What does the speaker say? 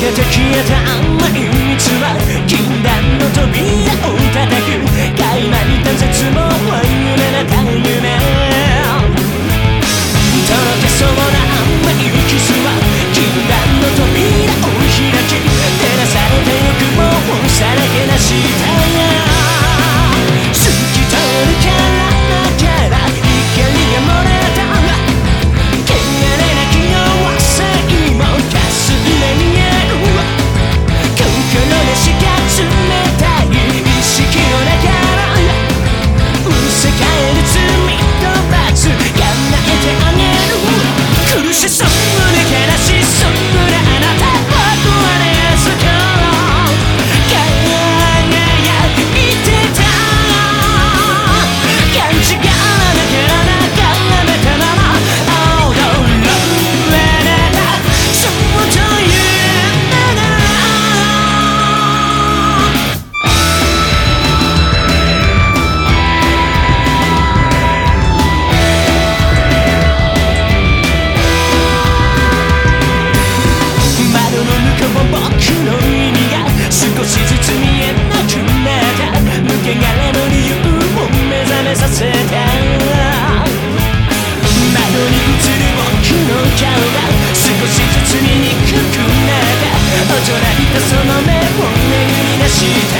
けて消えたは禁断の扉を叩く。垣間に立少して。